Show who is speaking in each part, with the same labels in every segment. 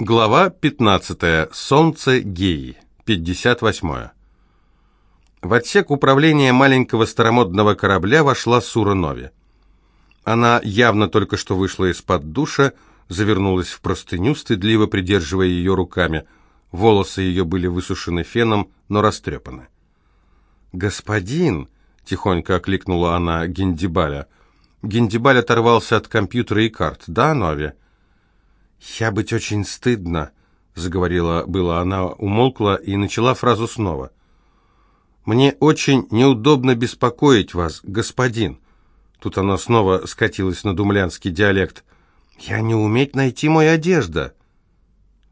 Speaker 1: Глава 15. Солнце геи. 58. В отсек управления маленького старомодного корабля вошла Сура Нови. Она явно только что вышла из-под душа, завернулась в простыню, стыдливо придерживая ее руками. Волосы ее были высушены феном, но растрепаны. «Господин!» — тихонько окликнула она Гендибаля. Гендибаль оторвался от компьютера и карт. «Да, Нови?» «Я быть очень стыдно», — заговорила была она, умолкла и начала фразу снова. «Мне очень неудобно беспокоить вас, господин». Тут она снова скатилась на думлянский диалект. «Я не уметь найти мою одежда».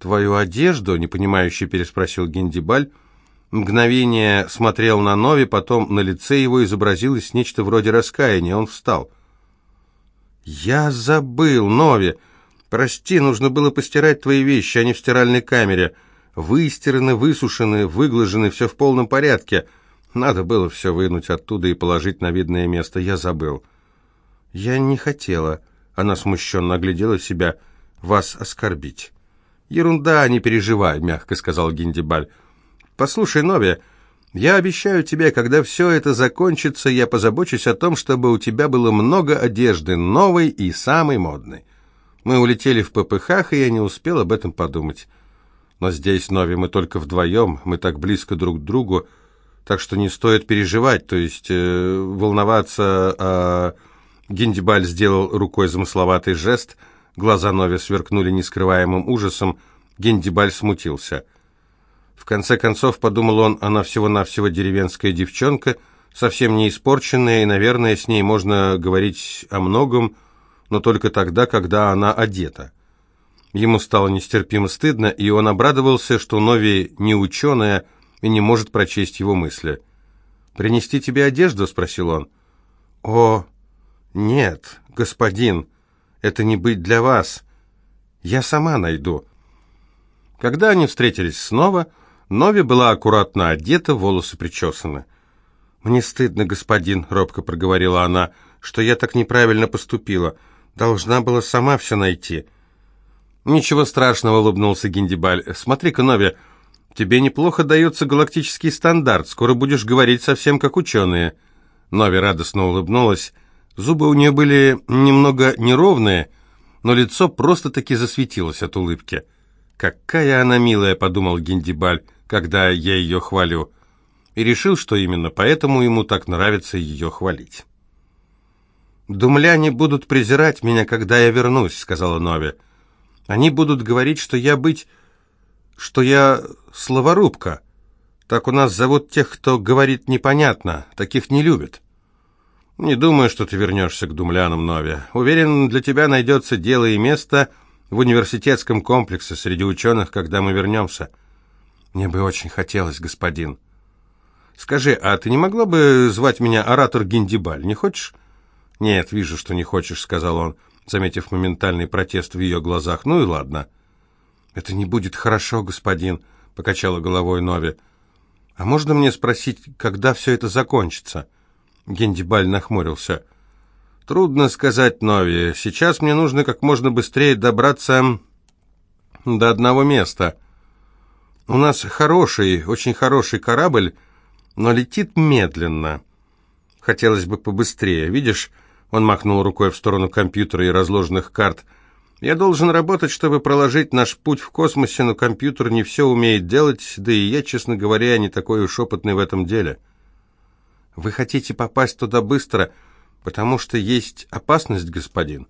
Speaker 1: «Твою одежду?» — непонимающе переспросил Гендибаль. Мгновение смотрел на Нови, потом на лице его изобразилось нечто вроде раскаяния. Он встал. «Я забыл, Нови!» «Прости, нужно было постирать твои вещи, а не в стиральной камере. Выстираны, высушены, выглажены, все в полном порядке. Надо было все вынуть оттуда и положить на видное место. Я забыл». «Я не хотела», — она смущенно оглядела себя, — «вас оскорбить». «Ерунда, не переживай», — мягко сказал Гиндибаль. «Послушай, Нови, я обещаю тебе, когда все это закончится, я позабочусь о том, чтобы у тебя было много одежды, новой и самой модной». Мы улетели в ППХ, и я не успел об этом подумать. Но здесь, Нови, мы только вдвоем, мы так близко друг к другу, так что не стоит переживать, то есть э, волноваться. А... Гиндибаль сделал рукой замысловатый жест, глаза Нови сверкнули нескрываемым ужасом, Гиндибаль смутился. В конце концов, подумал он, она всего-навсего деревенская девчонка, совсем не испорченная, и, наверное, с ней можно говорить о многом, но только тогда, когда она одета. Ему стало нестерпимо стыдно, и он обрадовался, что Нови не ученая и не может прочесть его мысли. «Принести тебе одежду?» — спросил он. «О, нет, господин, это не быть для вас. Я сама найду». Когда они встретились снова, Нови была аккуратно одета, волосы причесаны. «Мне стыдно, господин», — робко проговорила она, — «что я так неправильно поступила. Должна была сама все найти. Ничего страшного, улыбнулся Гиндибаль. Смотри-ка, Нови, тебе неплохо дается галактический стандарт. Скоро будешь говорить совсем как ученые. Нови радостно улыбнулась. Зубы у нее были немного неровные, но лицо просто-таки засветилось от улыбки. «Какая она милая», — подумал Гиндибаль, когда я ее хвалю. И решил, что именно поэтому ему так нравится ее хвалить. «Думляне будут презирать меня, когда я вернусь», — сказала Нови. «Они будут говорить, что я быть... что я словорубка. Так у нас зовут тех, кто говорит непонятно, таких не любят». «Не думаю, что ты вернешься к думлянам, Нови. Уверен, для тебя найдется дело и место в университетском комплексе среди ученых, когда мы вернемся». «Мне бы очень хотелось, господин». «Скажи, а ты не могла бы звать меня оратор Гиндибаль, не хочешь?» «Нет, вижу, что не хочешь», — сказал он, заметив моментальный протест в ее глазах. «Ну и ладно». «Это не будет хорошо, господин», — покачала головой Нови. «А можно мне спросить, когда все это закончится?» Гендибаль нахмурился. «Трудно сказать, Нови. Сейчас мне нужно как можно быстрее добраться до одного места. У нас хороший, очень хороший корабль, но летит медленно. Хотелось бы побыстрее. Видишь, он махнул рукой в сторону компьютера и разложенных карт. «Я должен работать, чтобы проложить наш путь в космосе, но компьютер не все умеет делать, да и я, честно говоря, не такой уж опытный в этом деле». «Вы хотите попасть туда быстро, потому что есть опасность, господин?»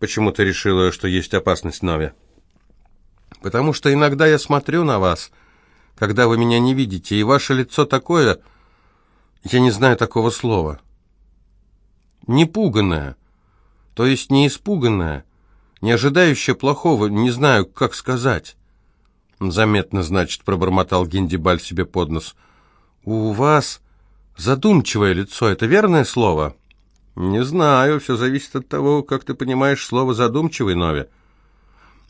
Speaker 1: «Почему ты решила, что есть опасность, Нови?» «Потому что иногда я смотрю на вас, когда вы меня не видите, и ваше лицо такое...» «Я не знаю такого слова» непуганная, то есть не испуганная, не ожидающая плохого, не знаю, как сказать. Заметно, значит, пробормотал Гиндибаль себе под нос. У вас задумчивое лицо, это верное слово? Не знаю, все зависит от того, как ты понимаешь слово задумчивый, Нови.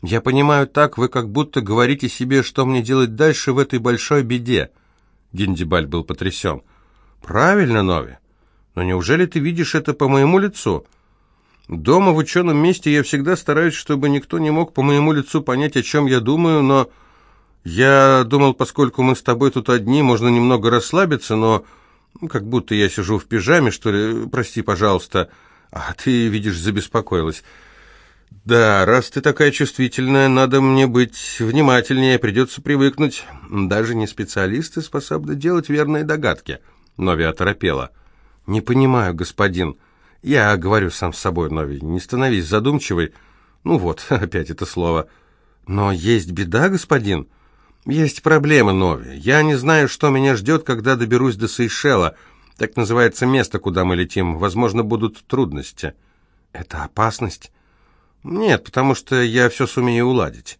Speaker 1: Я понимаю так, вы как будто говорите себе, что мне делать дальше в этой большой беде. Гиндибаль был потрясен. Правильно, Нови. Но неужели ты видишь это по моему лицу? Дома в ученом месте я всегда стараюсь, чтобы никто не мог по моему лицу понять, о чем я думаю, но я думал, поскольку мы с тобой тут одни, можно немного расслабиться, но как будто я сижу в пижаме, что ли. Прости, пожалуйста. А ты, видишь, забеспокоилась. Да, раз ты такая чувствительная, надо мне быть внимательнее, придется привыкнуть. Даже не специалисты способны делать верные догадки. Нови оторопела. Не понимаю, господин. Я говорю сам с собой, Нови, не становись задумчивой. Ну вот, опять это слово. Но есть беда, господин. Есть проблемы, Нови. Я не знаю, что меня ждет, когда доберусь до Сейшела. Так называется место, куда мы летим. Возможно, будут трудности. Это опасность? Нет, потому что я все сумею уладить.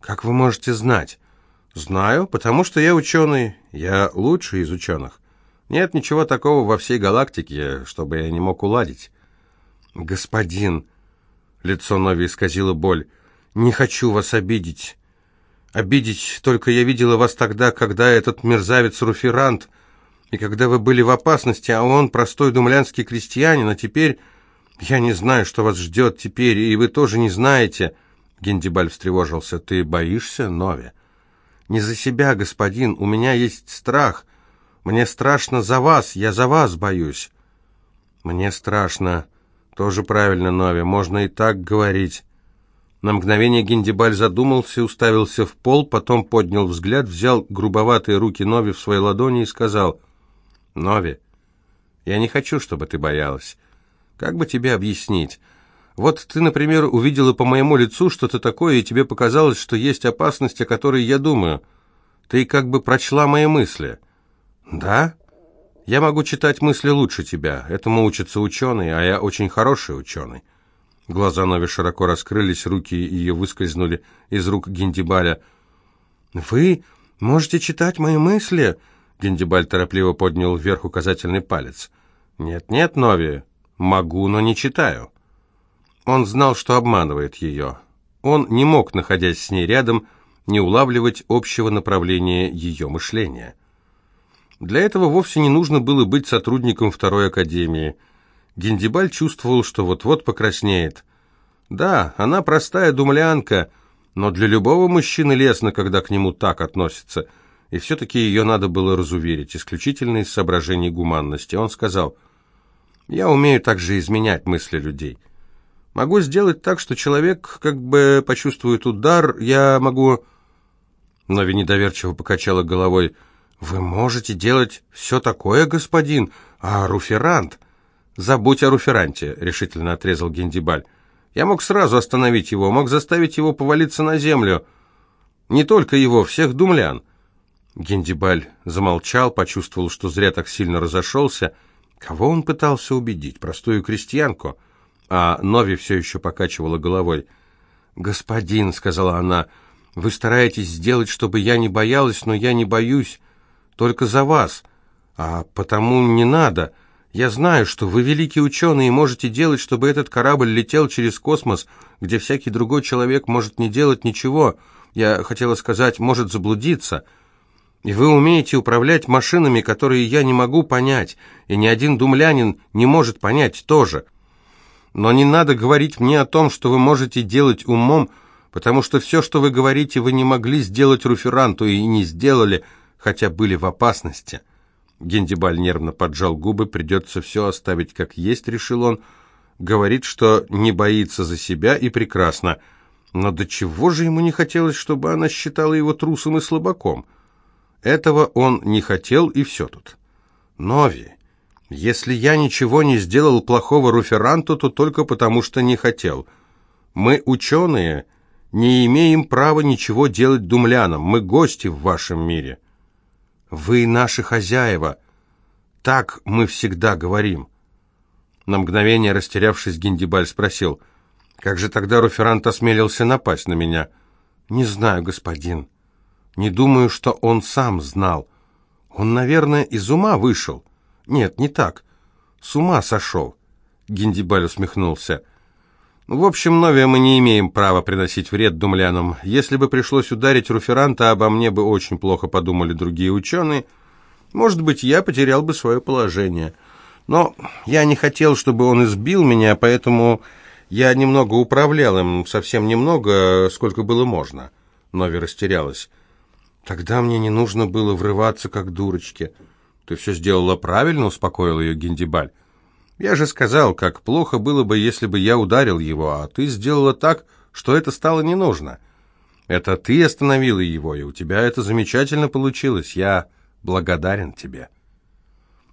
Speaker 1: Как вы можете знать? Знаю, потому что я ученый. Я лучший из ученых. Нет ничего такого во всей галактике, чтобы я не мог уладить. Господин, лицо Нови исказило боль, не хочу вас обидеть. Обидеть, только я видела вас тогда, когда этот мерзавец Руферант, и когда вы были в опасности, а он простой думлянский крестьянин, а теперь... Я не знаю, что вас ждет теперь, и вы тоже не знаете. Гендибаль встревожился. Ты боишься, Нови? Не за себя, господин, у меня есть страх. Мне страшно за вас, я за вас боюсь. Мне страшно. Тоже правильно, Нови, можно и так говорить. На мгновение Гендибаль задумался, уставился в пол, потом поднял взгляд, взял грубоватые руки Нови в свои ладони и сказал, «Нови, я не хочу, чтобы ты боялась. Как бы тебе объяснить? Вот ты, например, увидела по моему лицу что-то такое, и тебе показалось, что есть опасность, о которой я думаю. Ты как бы прочла мои мысли». «Да?» «Я могу читать мысли лучше тебя. Этому учатся ученые, а я очень хороший ученый». Глаза Нови широко раскрылись, руки ее выскользнули из рук Гендибаля. «Вы можете читать мои мысли?» Гендибаль торопливо поднял вверх указательный палец. «Нет-нет, Нови, могу, но не читаю». Он знал, что обманывает ее. Он не мог, находясь с ней рядом, не улавливать общего направления ее мышления. Для этого вовсе не нужно было быть сотрудником второй академии – Гендибаль чувствовал, что вот-вот покраснеет. Да, она простая думлянка, но для любого мужчины лестно, когда к нему так относятся. И все-таки ее надо было разуверить, исключительно из соображений гуманности. Он сказал, «Я умею также изменять мысли людей. Могу сделать так, что человек как бы почувствует удар, я могу...» Нови недоверчиво покачала головой. «Вы можете делать все такое, господин, а руферант...» «Забудь о руферанте», — решительно отрезал Гендибаль. «Я мог сразу остановить его, мог заставить его повалиться на землю. Не только его, всех думлян». Гендибаль замолчал, почувствовал, что зря так сильно разошелся. Кого он пытался убедить? Простую крестьянку? А Нови все еще покачивала головой. «Господин», — сказала она, — «вы стараетесь сделать, чтобы я не боялась, но я не боюсь. Только за вас. А потому не надо». Я знаю, что вы великий ученый и можете делать, чтобы этот корабль летел через космос, где всякий другой человек может не делать ничего. Я хотела сказать, может заблудиться. И вы умеете управлять машинами, которые я не могу понять, и ни один думлянин не может понять тоже. Но не надо говорить мне о том, что вы можете делать умом, потому что все, что вы говорите, вы не могли сделать руферанту и не сделали, хотя были в опасности». Гендибаль нервно поджал губы, придется все оставить как есть, решил он. Говорит, что не боится за себя и прекрасно. Но до чего же ему не хотелось, чтобы она считала его трусом и слабаком? Этого он не хотел, и все тут. Нови, если я ничего не сделал плохого Руферанту, то только потому, что не хотел. Мы, ученые, не имеем права ничего делать думлянам, мы гости в вашем мире». «Вы наши хозяева!» Так мы всегда говорим. На мгновение растерявшись, Гиндибаль спросил, «Как же тогда Руферант осмелился напасть на меня?» «Не знаю, господин. Не думаю, что он сам знал. Он, наверное, из ума вышел. Нет, не так. С ума сошел». Гиндибаль усмехнулся. В общем, Новия мы не имеем права приносить вред думлянам. Если бы пришлось ударить Руферанта, обо мне бы очень плохо подумали другие ученые. Может быть, я потерял бы свое положение. Но я не хотел, чтобы он избил меня, поэтому Я немного управлял им, совсем немного, сколько было можно». Нови растерялась. «Тогда мне не нужно было врываться, как дурочки». «Ты все сделала правильно», — успокоил ее Гиндибаль. «Я же сказал, как плохо было бы, если бы я ударил его, а ты сделала так, что это стало не нужно. Это ты остановила его, и у тебя это замечательно получилось. Я благодарен тебе».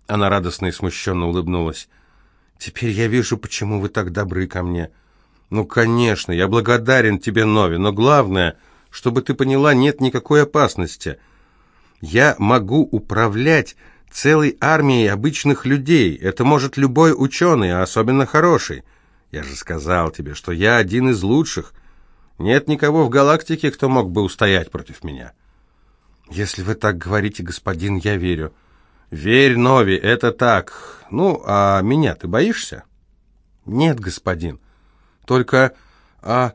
Speaker 1: Она радостно и смущенно улыбнулась. «Теперь я вижу, почему вы так добры ко мне». «Ну, конечно, я благодарен тебе, Нови, но главное, чтобы ты поняла, нет никакой опасности. Я могу управлять целой армией обычных людей. Это может любой ученый, а особенно хороший. Я же сказал тебе, что я один из лучших. Нет никого в галактике, кто мог бы устоять против меня». «Если вы так говорите, господин, я верю». «Верь, Нови, это так. Ну, а меня ты боишься?» «Нет, господин. Только... А...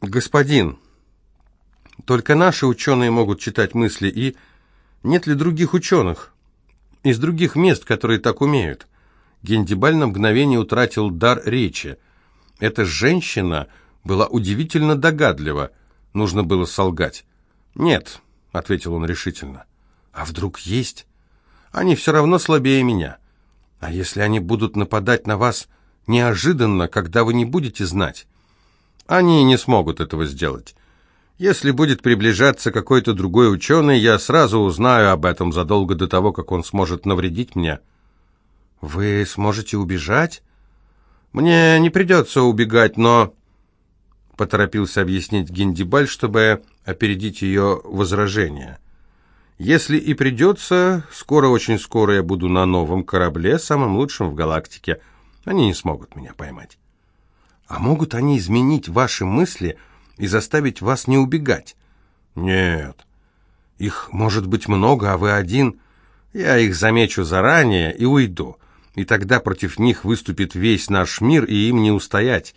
Speaker 1: Господин...» Только наши ученые могут читать мысли, и нет ли других ученых из других мест, которые так умеют? Гендибаль на мгновение утратил дар речи. Эта женщина была удивительно догадлива. Нужно было солгать. «Нет», — ответил он решительно. «А вдруг есть?» Они все равно слабее меня. А если они будут нападать на вас неожиданно, когда вы не будете знать? Они не смогут этого сделать. Если будет приближаться какой-то другой ученый, я сразу узнаю об этом задолго до того, как он сможет навредить мне. Вы сможете убежать? Мне не придется убегать, но... Поторопился объяснить Гиндибаль, чтобы опередить ее возражение. Если и придется, скоро, очень скоро я буду на новом корабле, самым лучшим в галактике. Они не смогут меня поймать. А могут они изменить ваши мысли и заставить вас не убегать? Нет. Их может быть много, а вы один. Я их замечу заранее и уйду. И тогда против них выступит весь наш мир, и им не устоять.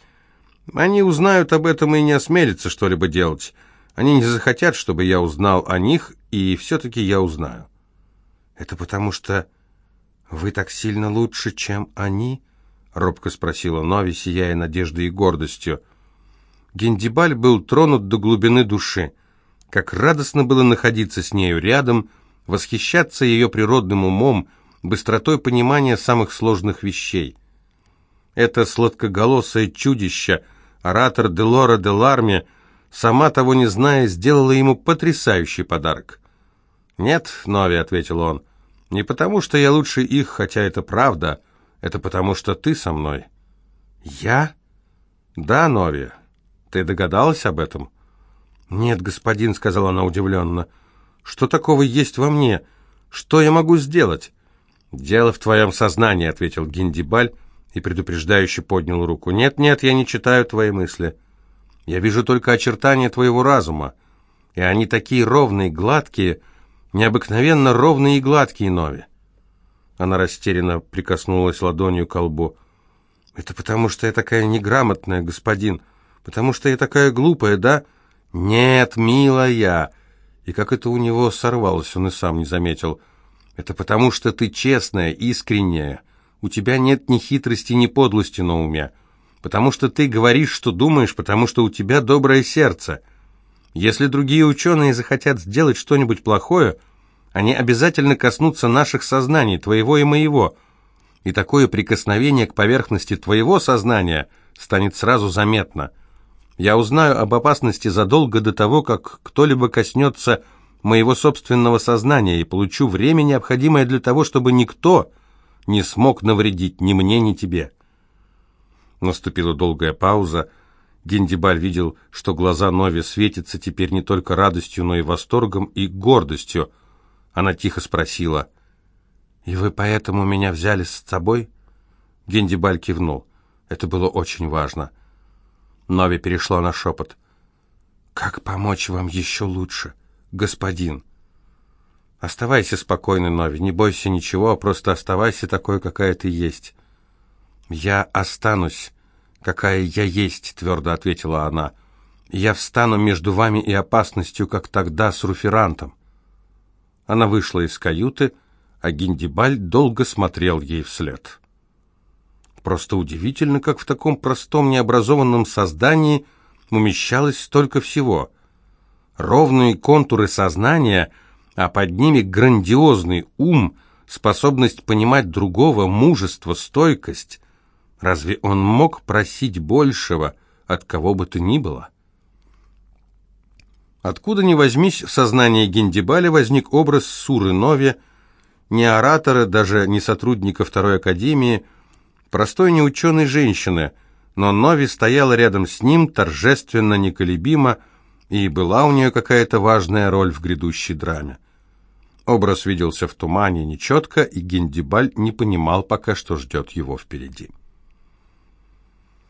Speaker 1: Они узнают об этом и не осмелятся что-либо делать. Они не захотят, чтобы я узнал о них, и все-таки я узнаю. Это потому что вы так сильно лучше, чем они? Робко спросила Нови, сияя надеждой и гордостью. Гендибаль был тронут до глубины души. Как радостно было находиться с нею рядом, восхищаться ее природным умом, быстротой понимания самых сложных вещей. Это сладкоголосое чудище, оратор Делора де Ларме, сама того не зная, сделала ему потрясающий подарок. «Нет, Нови», — ответил он, — «не потому, что я лучше их, хотя это правда, это потому, что ты со мной». «Я?» «Да, Нови. Ты догадалась об этом?» «Нет, господин», — сказала она удивленно. «Что такого есть во мне? Что я могу сделать?» «Дело в твоем сознании», — ответил Гиндибаль и предупреждающе поднял руку. «Нет, нет, я не читаю твои мысли. Я вижу только очертания твоего разума, и они такие ровные, гладкие, необыкновенно ровные и гладкие, Нови. Она растерянно прикоснулась ладонью к лбу. «Это потому, что я такая неграмотная, господин. Потому что я такая глупая, да?» «Нет, милая!» И как это у него сорвалось, он и сам не заметил. «Это потому, что ты честная, искренняя. У тебя нет ни хитрости, ни подлости на уме потому что ты говоришь, что думаешь, потому что у тебя доброе сердце. Если другие ученые захотят сделать что-нибудь плохое, они обязательно коснутся наших сознаний, твоего и моего, и такое прикосновение к поверхности твоего сознания станет сразу заметно. Я узнаю об опасности задолго до того, как кто-либо коснется моего собственного сознания и получу время, необходимое для того, чтобы никто не смог навредить ни мне, ни тебе». Наступила долгая пауза. Гендибаль видел, что глаза Нови светятся теперь не только радостью, но и восторгом и гордостью. Она тихо спросила, «И вы поэтому меня взяли с собой?» Гендибаль кивнул. Это было очень важно. Нови перешла на шепот. «Как помочь вам еще лучше, господин?» «Оставайся спокойной, Нови, не бойся ничего, а просто оставайся такой, какая ты есть. «Я останусь, какая я есть», — твердо ответила она. «Я встану между вами и опасностью, как тогда с руферантом». Она вышла из каюты, а Гиндибаль долго смотрел ей вслед. Просто удивительно, как в таком простом необразованном создании умещалось столько всего. Ровные контуры сознания, а под ними грандиозный ум, способность понимать другого, мужество, стойкость. Разве он мог просить большего от кого бы то ни было? Откуда ни возьмись, в сознании Гендибаля возник образ Суры Нови, не оратора, даже не сотрудника Второй Академии, простой неученой женщины, но Нови стояла рядом с ним, торжественно, неколебимо, и была у нее какая-то важная роль в грядущей драме. Образ виделся в тумане нечетко, и Гендибаль не понимал пока, что ждет его впереди.